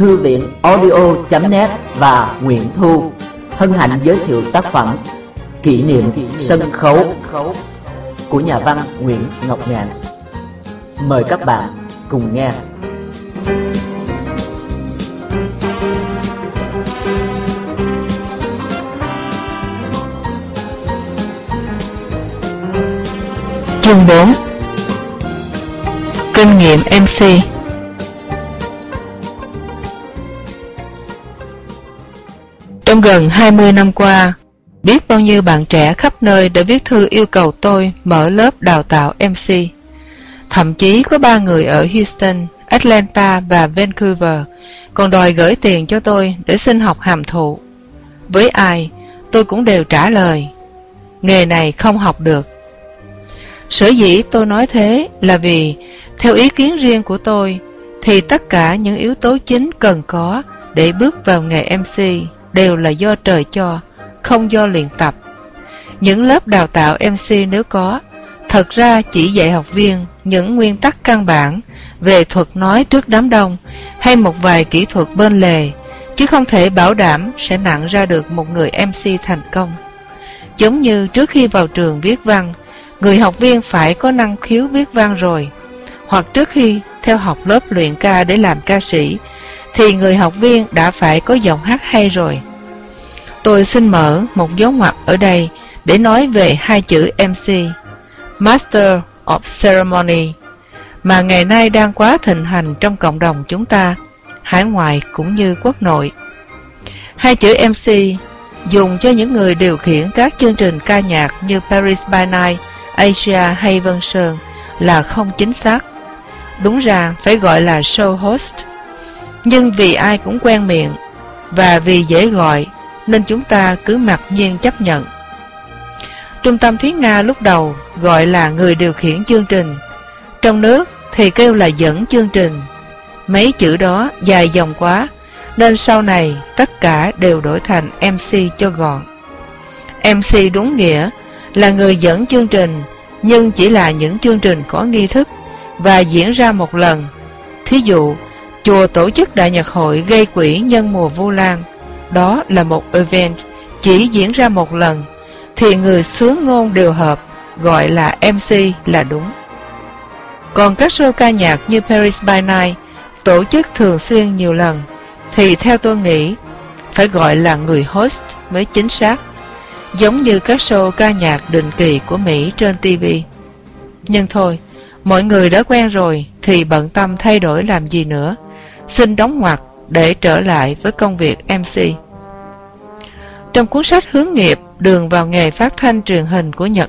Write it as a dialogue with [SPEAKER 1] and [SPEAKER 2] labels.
[SPEAKER 1] Thư viện audio.net và Nguyễn Thu hân hạnh giới thiệu tác phẩm Kỷ niệm sân khấu của nhà văn Nguyễn Ngọc Ngạn. Mời các bạn cùng nghe.
[SPEAKER 2] Chương 4 Kinh nghiệm MC Trong gần 20 năm qua, biết bao nhiêu bạn trẻ khắp nơi đã viết thư yêu cầu tôi mở lớp đào tạo MC. Thậm chí có ba người ở Houston, Atlanta và Vancouver còn đòi gửi tiền cho tôi để xin học hàm thụ. Với ai, tôi cũng đều trả lời, nghề này không học được. Sở dĩ tôi nói thế là vì, theo ý kiến riêng của tôi, thì tất cả những yếu tố chính cần có để bước vào nghề MC đều là do trời cho, không do luyện tập. Những lớp đào tạo MC nếu có, thật ra chỉ dạy học viên những nguyên tắc căn bản về thuật nói trước đám đông hay một vài kỹ thuật bên lề, chứ không thể bảo đảm sẽ nặng ra được một người MC thành công. Giống như trước khi vào trường viết văn, người học viên phải có năng khiếu viết văn rồi, hoặc trước khi theo học lớp luyện ca để làm ca sĩ, thì người học viên đã phải có giọng hát hay rồi. Tôi xin mở một dấu ngoặc ở đây để nói về hai chữ MC, Master of Ceremony, mà ngày nay đang quá thịnh hành trong cộng đồng chúng ta, hải ngoại cũng như quốc nội. Hai chữ MC dùng cho những người điều khiển các chương trình ca nhạc như Paris by Night, Asia hay Vân Sơn là không chính xác. Đúng ra phải gọi là show host. Nhưng vì ai cũng quen miệng và vì dễ gọi nên chúng ta cứ mặc nhiên chấp nhận. Trung tâm Thúy Nga lúc đầu gọi là người điều khiển chương trình, trong nước thì kêu là dẫn chương trình. Mấy chữ đó dài dòng quá, nên sau này tất cả đều đổi thành MC cho gọn. MC đúng nghĩa là người dẫn chương trình, nhưng chỉ là những chương trình có nghi thức và diễn ra một lần. Thí dụ, chùa tổ chức đại nhật hội gây quỹ nhân mùa Vu Lan đó là một event chỉ diễn ra một lần, thì người sướng ngôn điều hợp gọi là MC là đúng. Còn các show ca nhạc như Paris by Night tổ chức thường xuyên nhiều lần, thì theo tôi nghĩ phải gọi là người host mới chính xác, giống như các show ca nhạc định kỳ của Mỹ trên TV. Nhưng thôi, mọi người đã quen rồi thì bận tâm thay đổi làm gì nữa. Xin đóng ngoặc để trở lại với công việc MC. Trong cuốn sách hướng nghiệp, Đường vào nghề phát thanh truyền hình của Nhật